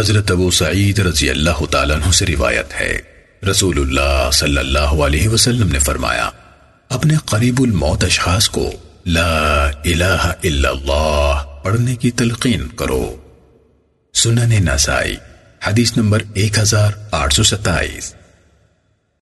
حضرت ابو سعید رضی اللہ تعالیٰ عنہ سے روایت ہے۔ رسول اللہ صلی اللہ علیہ وسلم نے فرمایا، اپنے قریب الموت اشخاص کو لا الہ الا اللہ پڑھنے کی تلقین کرو۔ سنن نسائی، حدیث نمبر ایک ہزار آٹھ سو ستائیس۔